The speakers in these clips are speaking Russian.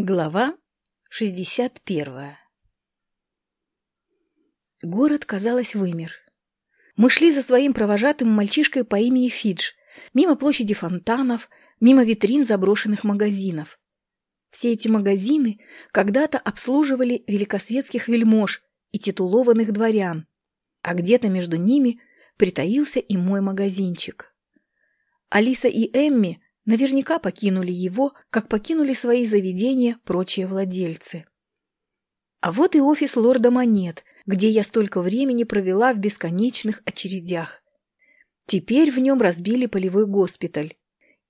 Глава 61 Город, казалось, вымер. Мы шли за своим провожатым мальчишкой по имени Фидж, мимо площади фонтанов, мимо витрин заброшенных магазинов. Все эти магазины когда-то обслуживали великосветских вельмож и титулованных дворян, а где-то между ними притаился и мой магазинчик. Алиса и Эмми – наверняка покинули его, как покинули свои заведения прочие владельцы. А вот и офис лорда Монет, где я столько времени провела в бесконечных очередях. Теперь в нем разбили полевой госпиталь.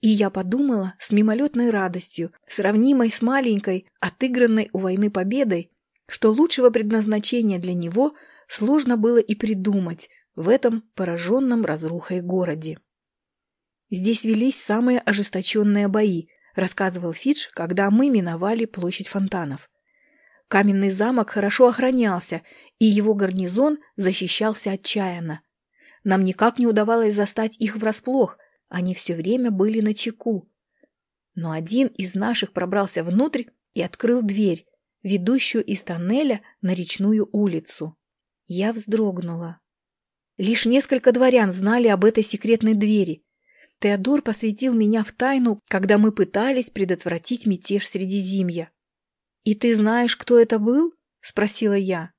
И я подумала с мимолетной радостью, сравнимой с маленькой, отыгранной у войны победой, что лучшего предназначения для него сложно было и придумать в этом пораженном разрухой городе. Здесь велись самые ожесточенные бои, рассказывал Фидж, когда мы миновали площадь фонтанов. Каменный замок хорошо охранялся, и его гарнизон защищался отчаянно. Нам никак не удавалось застать их врасплох, они все время были на чеку. Но один из наших пробрался внутрь и открыл дверь, ведущую из тоннеля на речную улицу. Я вздрогнула. Лишь несколько дворян знали об этой секретной двери, Теодор посвятил меня в тайну, когда мы пытались предотвратить мятеж Средизимья. «И ты знаешь, кто это был?» – спросила я.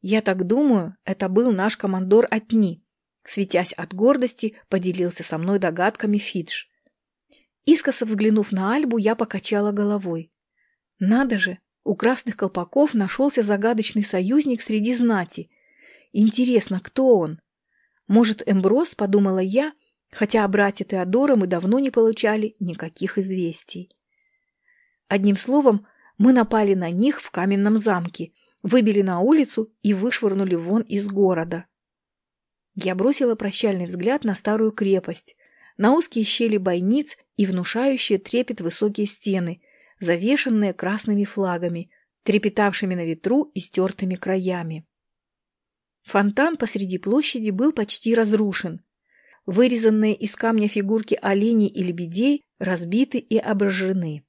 «Я так думаю, это был наш командор Отни», – светясь от гордости, поделился со мной догадками Фидж. Искоса взглянув на Альбу, я покачала головой. «Надо же, у красных колпаков нашелся загадочный союзник среди знати. Интересно, кто он? Может, Эмброс, подумала я, хотя о брате Теодора мы давно не получали никаких известий. Одним словом, мы напали на них в каменном замке, выбили на улицу и вышвырнули вон из города. Я бросила прощальный взгляд на старую крепость, на узкие щели бойниц и внушающие трепет высокие стены, завешенные красными флагами, трепетавшими на ветру и стертыми краями. Фонтан посреди площади был почти разрушен, Вырезанные из камня фигурки оленей и лебедей разбиты и обожжены.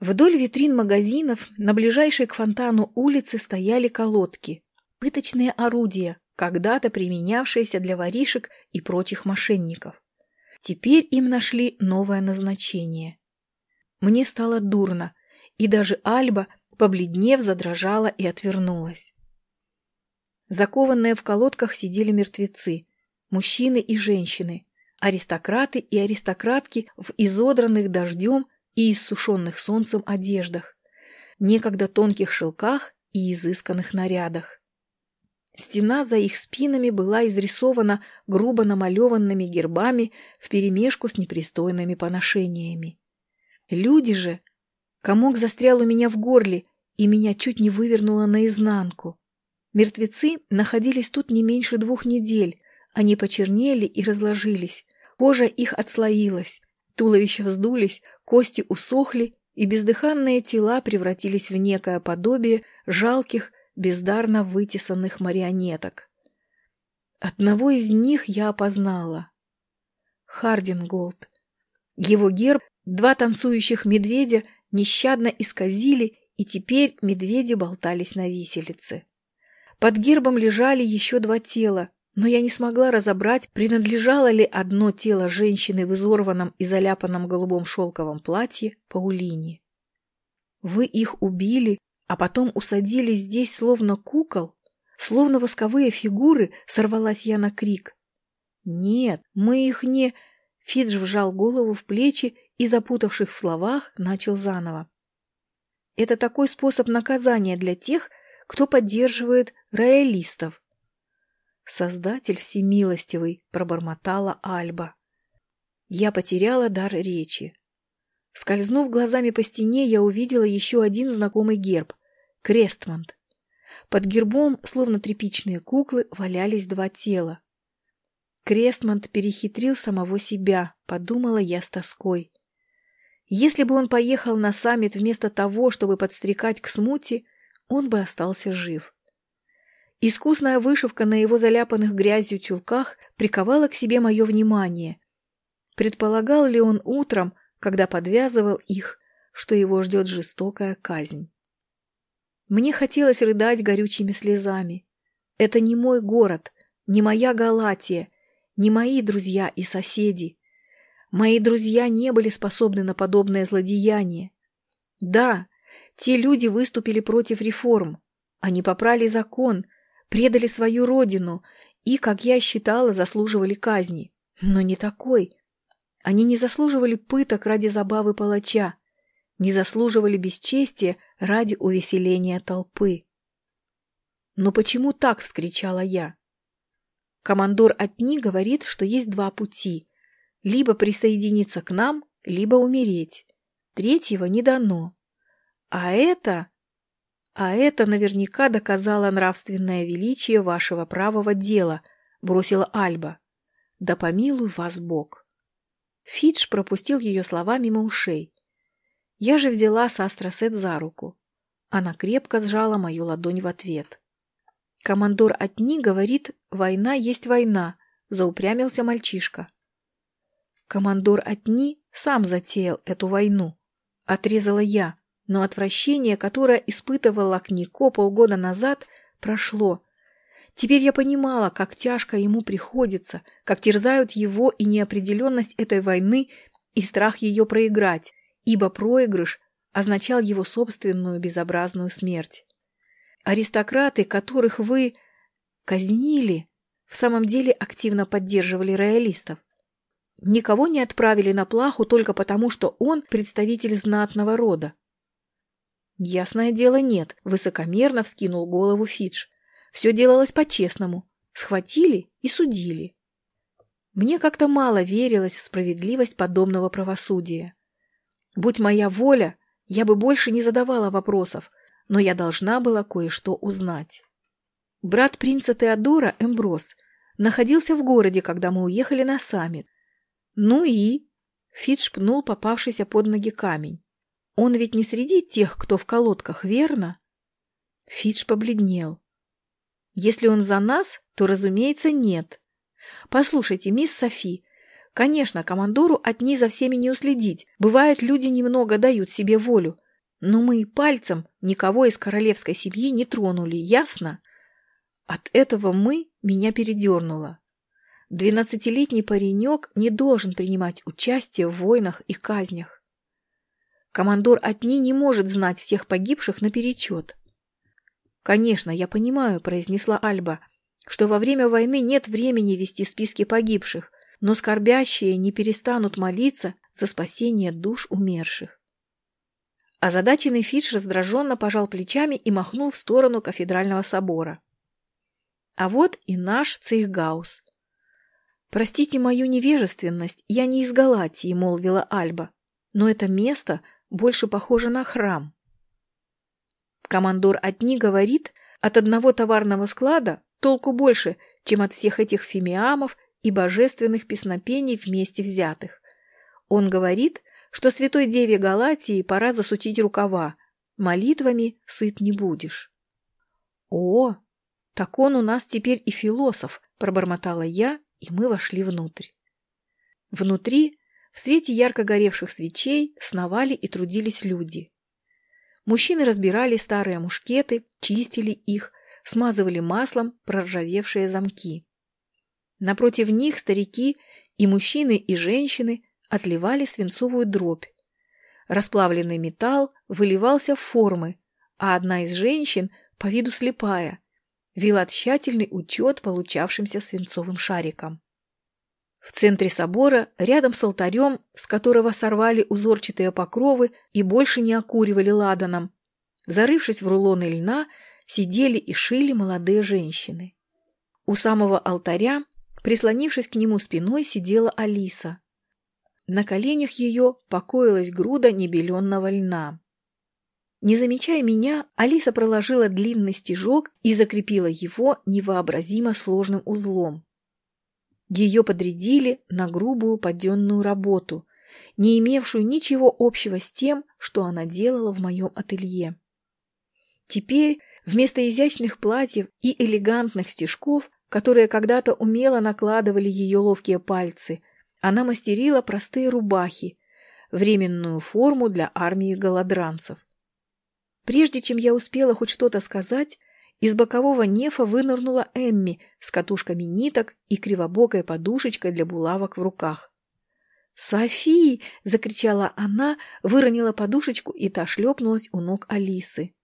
Вдоль витрин магазинов на ближайшей к фонтану улице стояли колодки, пыточные орудия, когда-то применявшиеся для воришек и прочих мошенников. Теперь им нашли новое назначение. Мне стало дурно, и даже Альба, побледнев, задрожала и отвернулась. Закованные в колодках сидели мертвецы, мужчины и женщины, аристократы и аристократки в изодранных дождем и иссушенных солнцем одеждах, некогда тонких шелках и изысканных нарядах. Стена за их спинами была изрисована грубо намалеванными гербами вперемешку с непристойными поношениями. Люди же... Комок застрял у меня в горле, и меня чуть не вывернуло наизнанку. Мертвецы находились тут не меньше двух недель, они почернели и разложились, кожа их отслоилась, туловища вздулись, кости усохли, и бездыханные тела превратились в некое подобие жалких, бездарно вытесанных марионеток. Одного из них я опознала. Хардинголд. Его герб, два танцующих медведя, нещадно исказили, и теперь медведи болтались на виселице. Под гербом лежали еще два тела, но я не смогла разобрать, принадлежало ли одно тело женщины в изорванном и заляпанном голубом шелковом платье Паулине. Вы их убили, а потом усадили здесь словно кукол, словно восковые фигуры, сорвалась я на крик. Нет, мы их не... Фидж вжал голову в плечи и, запутавших в словах, начал заново. Это такой способ наказания для тех, кто поддерживает роялистов. Создатель всемилостивый, пробормотала Альба. Я потеряла дар речи. Скользнув глазами по стене, я увидела еще один знакомый герб — Крестмонт. Под гербом, словно тряпичные куклы, валялись два тела. Крестмонт перехитрил самого себя, подумала я с тоской. Если бы он поехал на саммит вместо того, чтобы подстрекать к смуте, он бы остался жив. Искусная вышивка на его заляпанных грязью чулках приковала к себе мое внимание. Предполагал ли он утром, когда подвязывал их, что его ждет жестокая казнь. Мне хотелось рыдать горючими слезами. Это не мой город, не моя Галатия, не мои друзья и соседи. Мои друзья не были способны на подобное злодеяние. Да, те люди выступили против реформ. Они попрали закон, предали свою родину и, как я считала, заслуживали казни. Но не такой. Они не заслуживали пыток ради забавы палача не заслуживали бесчестия ради увеселения толпы. «Но почему так?» — вскричала я. Командор Отни говорит, что есть два пути. Либо присоединиться к нам, либо умереть. Третьего не дано. А это... А это наверняка доказало нравственное величие вашего правого дела, бросила Альба. Да помилуй вас Бог. Фидж пропустил ее слова мимо ушей. Я же взяла Састрасет за руку. Она крепко сжала мою ладонь в ответ. Командор Отни говорит, война есть война, заупрямился мальчишка. Командор Отни сам затеял эту войну. Отрезала я, но отвращение, которое испытывала к Нико полгода назад, прошло. Теперь я понимала, как тяжко ему приходится, как терзают его и неопределенность этой войны и страх ее проиграть ибо проигрыш означал его собственную безобразную смерть. Аристократы, которых вы казнили, в самом деле активно поддерживали роялистов. Никого не отправили на плаху только потому, что он представитель знатного рода. Ясное дело, нет, высокомерно вскинул голову Фидж. Все делалось по-честному. Схватили и судили. Мне как-то мало верилось в справедливость подобного правосудия. Будь моя воля, я бы больше не задавала вопросов, но я должна была кое-что узнать. Брат принца Теодора, Эмброс, находился в городе, когда мы уехали на саммит. Ну и... Фидж пнул попавшийся под ноги камень. Он ведь не среди тех, кто в колодках, верно? Фидж побледнел. Если он за нас, то, разумеется, нет. Послушайте, мисс Софи, Конечно, командору от ней за всеми не уследить. Бывает, люди немного дают себе волю. Но мы и пальцем никого из королевской семьи не тронули, ясно? От этого мы меня передернуло. Двенадцатилетний паренек не должен принимать участие в войнах и казнях. Командор Отни не может знать всех погибших наперечет. «Конечно, я понимаю», — произнесла Альба, «что во время войны нет времени вести списки погибших, но скорбящие не перестанут молиться за спасение душ умерших. Озадаченный Фидж раздраженно пожал плечами и махнул в сторону кафедрального собора. А вот и наш Цейхгаус. «Простите мою невежественность, я не из Галатии», — молвила Альба, «но это место больше похоже на храм». Командор Отни говорит, от одного товарного склада толку больше, чем от всех этих фимиамов и божественных песнопений вместе взятых. Он говорит, что святой деве Галатии пора засучить рукава, молитвами сыт не будешь. «О, так он у нас теперь и философ», — пробормотала я, и мы вошли внутрь. Внутри, в свете ярко горевших свечей, сновали и трудились люди. Мужчины разбирали старые мушкеты, чистили их, смазывали маслом проржавевшие замки. Напротив них старики и мужчины, и женщины отливали свинцовую дробь. Расплавленный металл выливался в формы, а одна из женщин, по виду слепая, вела тщательный учет получавшимся свинцовым шариком. В центре собора, рядом с алтарем, с которого сорвали узорчатые покровы и больше не окуривали ладаном, зарывшись в рулоны льна, сидели и шили молодые женщины. У самого алтаря Прислонившись к нему спиной, сидела Алиса. На коленях ее покоилась груда небеленного льна. Не замечая меня, Алиса проложила длинный стежок и закрепила его невообразимо сложным узлом. Ее подрядили на грубую подденную работу, не имевшую ничего общего с тем, что она делала в моем ателье. Теперь вместо изящных платьев и элегантных стежков которые когда-то умело накладывали ее ловкие пальцы. Она мастерила простые рубахи, временную форму для армии голодранцев. Прежде чем я успела хоть что-то сказать, из бокового нефа вынырнула Эмми с катушками ниток и кривобокой подушечкой для булавок в руках. «Софи!» — закричала она, выронила подушечку, и та шлепнулась у ног Алисы.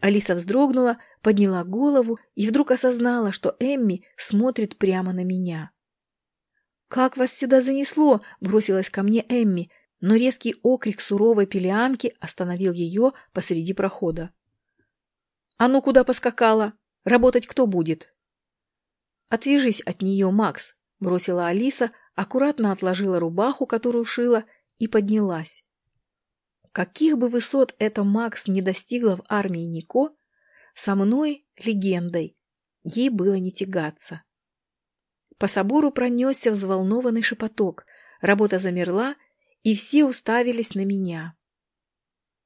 Алиса вздрогнула, подняла голову и вдруг осознала, что Эмми смотрит прямо на меня. «Как вас сюда занесло?» — бросилась ко мне Эмми, но резкий окрик суровой пелианки остановил ее посреди прохода. «А ну куда поскакала? Работать кто будет?» «Отвяжись от нее, Макс», — бросила Алиса, аккуратно отложила рубаху, которую шила, и поднялась. Каких бы высот эта Макс не достигла в армии Нико, со мной, легендой, ей было не тягаться. По собору пронесся взволнованный шепоток, работа замерла, и все уставились на меня.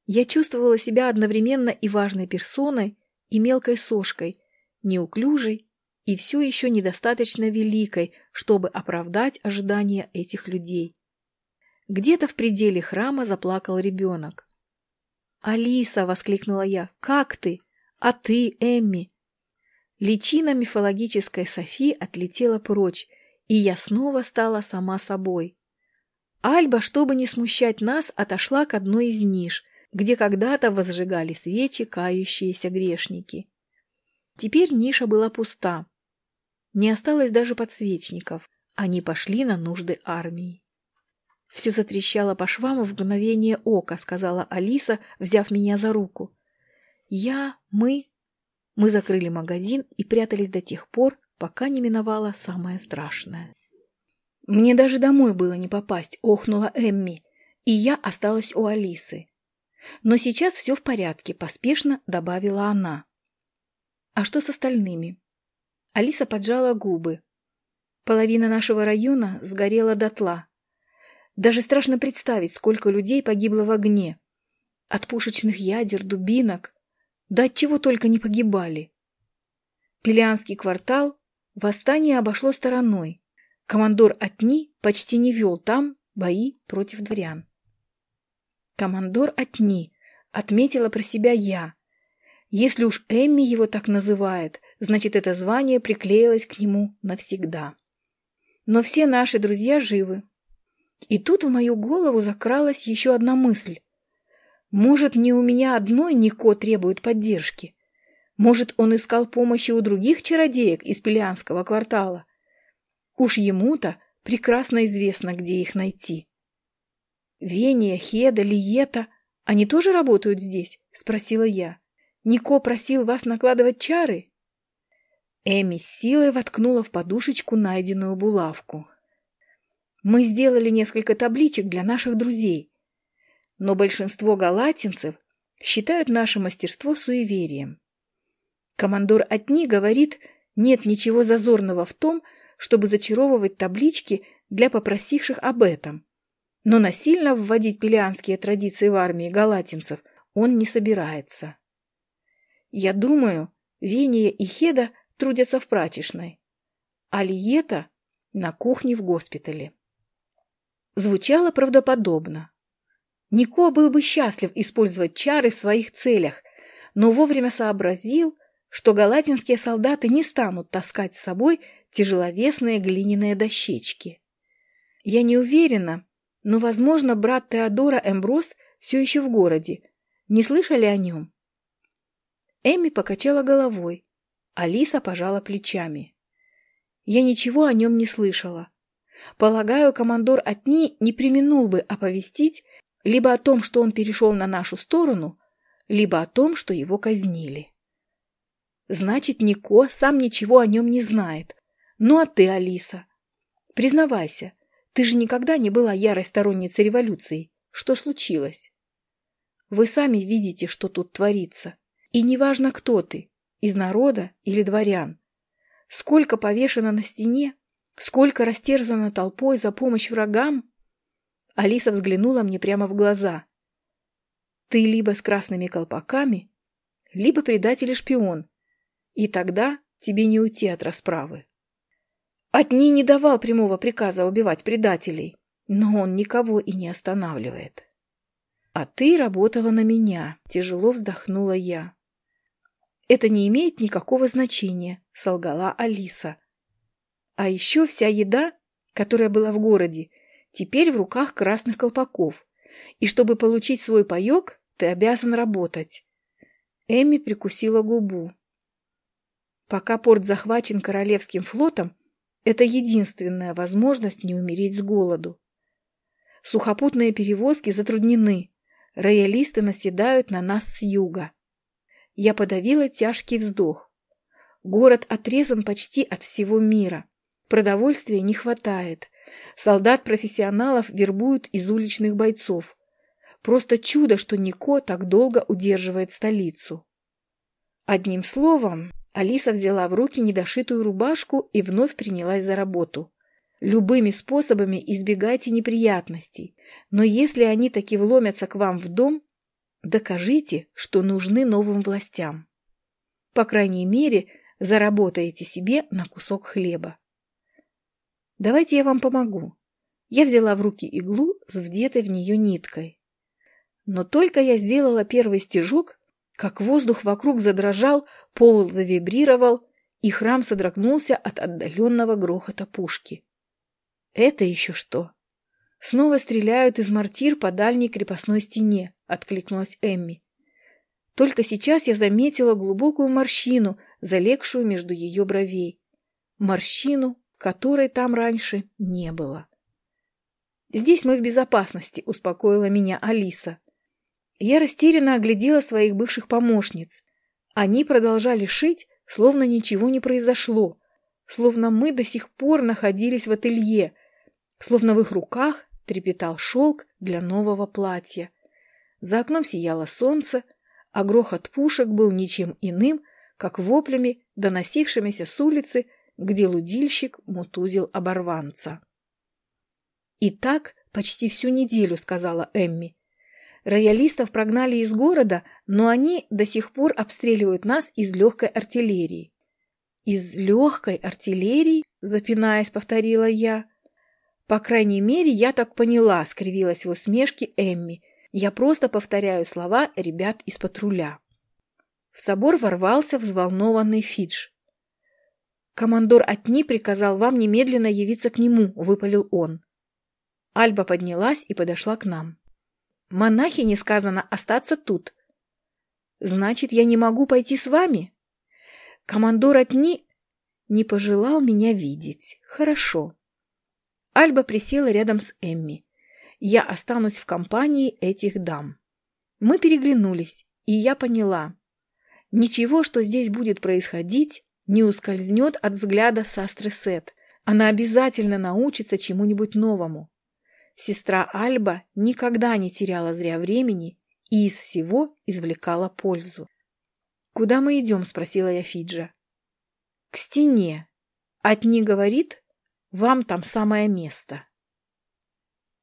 Я чувствовала себя одновременно и важной персоной, и мелкой сошкой, неуклюжей и все еще недостаточно великой, чтобы оправдать ожидания этих людей. Где-то в пределе храма заплакал ребенок. «Алиса!» — воскликнула я. «Как ты? А ты, Эмми?» Личина мифологической Софи отлетела прочь, и я снова стала сама собой. Альба, чтобы не смущать нас, отошла к одной из ниш, где когда-то возжигали свечи кающиеся грешники. Теперь ниша была пуста. Не осталось даже подсвечников. Они пошли на нужды армии. «Все затрещало по швам в мгновение ока», — сказала Алиса, взяв меня за руку. «Я, мы...» Мы закрыли магазин и прятались до тех пор, пока не миновало самое страшное. «Мне даже домой было не попасть», — охнула Эмми, и я осталась у Алисы. Но сейчас все в порядке, поспешно добавила она. А что с остальными? Алиса поджала губы. Половина нашего района сгорела дотла. Даже страшно представить, сколько людей погибло в огне. От пушечных ядер, дубинок. Да от чего только не погибали. Пелианский квартал восстание обошло стороной. Командор Отни почти не вел там бои против дворян. Командор Отни, отметила про себя я. Если уж Эмми его так называет, значит, это звание приклеилось к нему навсегда. Но все наши друзья живы. И тут в мою голову закралась еще одна мысль. Может, не у меня одной Нико требует поддержки? Может, он искал помощи у других чародеек из Пелианского квартала? Уж ему-то прекрасно известно, где их найти. «Вения, Хеда, Лиета, они тоже работают здесь?» — спросила я. «Нико просил вас накладывать чары?» Эми с силой воткнула в подушечку найденную булавку. «Мы сделали несколько табличек для наших друзей, но большинство галатинцев считают наше мастерство суеверием. Командор Отни говорит, нет ничего зазорного в том, чтобы зачаровывать таблички для попросивших об этом. Но насильно вводить пелианские традиции в армии галатинцев он не собирается. Я думаю, Вения и Хеда трудятся в прачечной, а Лиета — на кухне в госпитале. Звучало правдоподобно. Нико был бы счастлив использовать чары в своих целях, но вовремя сообразил, что галатинские солдаты не станут таскать с собой тяжеловесные глиняные дощечки. Я не уверена, но, возможно, брат Теодора Эмброс все еще в городе. Не слышали о нем? Эми покачала головой. Алиса пожала плечами. Я ничего о нем не слышала. Полагаю, командор Отни не применул бы оповестить либо о том, что он перешел на нашу сторону, либо о том, что его казнили. Значит, Нико сам ничего о нем не знает. Ну а ты, Алиса? Признавайся, ты же никогда не была ярой сторонницей революции. Что случилось? Вы сами видите, что тут творится. И неважно, кто ты, из народа или дворян. Сколько повешено на стене, сколько растерзано толпой за помощь врагам. Алиса взглянула мне прямо в глаза. Ты либо с красными колпаками, либо предатель и шпион. И тогда тебе не уйти от расправы. Отни не давал прямого приказа убивать предателей. Но он никого и не останавливает. «А ты работала на меня», — тяжело вздохнула я. «Это не имеет никакого значения», — солгала Алиса. «А еще вся еда, которая была в городе, теперь в руках красных колпаков. И чтобы получить свой паек, ты обязан работать». Эми прикусила губу. Пока порт захвачен Королевским флотом, это единственная возможность не умереть с голоду. Сухопутные перевозки затруднены. Роялисты наседают на нас с юга. Я подавила тяжкий вздох. Город отрезан почти от всего мира. Продовольствия не хватает. Солдат-профессионалов вербуют из уличных бойцов. Просто чудо, что Нико так долго удерживает столицу. Одним словом, Алиса взяла в руки недошитую рубашку и вновь принялась за работу. Любыми способами избегайте неприятностей, но если они таки вломятся к вам в дом, докажите, что нужны новым властям. По крайней мере, заработаете себе на кусок хлеба. Давайте я вам помогу. Я взяла в руки иглу с вдетой в нее ниткой. Но только я сделала первый стежок, как воздух вокруг задрожал, пол завибрировал, и храм содрогнулся от отдаленного грохота пушки. «Это еще что?» «Снова стреляют из мортир по дальней крепостной стене», — откликнулась Эмми. Только сейчас я заметила глубокую морщину, залегшую между ее бровей. Морщину, которой там раньше не было. «Здесь мы в безопасности», — успокоила меня Алиса. Я растерянно оглядела своих бывших помощниц. Они продолжали шить, словно ничего не произошло, словно мы до сих пор находились в ателье, словно в их руках трепетал шелк для нового платья. За окном сияло солнце, а грохот пушек был ничем иным, как воплями, доносившимися с улицы, где лудильщик мутузил оборванца. «И так почти всю неделю», — сказала Эмми. Роялистов прогнали из города, но они до сих пор обстреливают нас из легкой артиллерии. «Из легкой артиллерии?» – запинаясь, повторила я. «По крайней мере, я так поняла», – скривилась в усмешке Эмми. «Я просто повторяю слова ребят из патруля». В собор ворвался взволнованный Фидж. «Командор Атни приказал вам немедленно явиться к нему», – выпалил он. Альба поднялась и подошла к нам. Монахине сказано остаться тут. Значит, я не могу пойти с вами? Командор Отни не пожелал меня видеть. Хорошо. Альба присела рядом с Эмми. Я останусь в компании этих дам. Мы переглянулись, и я поняла. Ничего, что здесь будет происходить, не ускользнет от взгляда Састры Сет. Она обязательно научится чему-нибудь новому. Сестра Альба никогда не теряла зря времени и из всего извлекала пользу. «Куда мы идем?» – спросила я Фиджа. «К стене. Отни говорит, вам там самое место».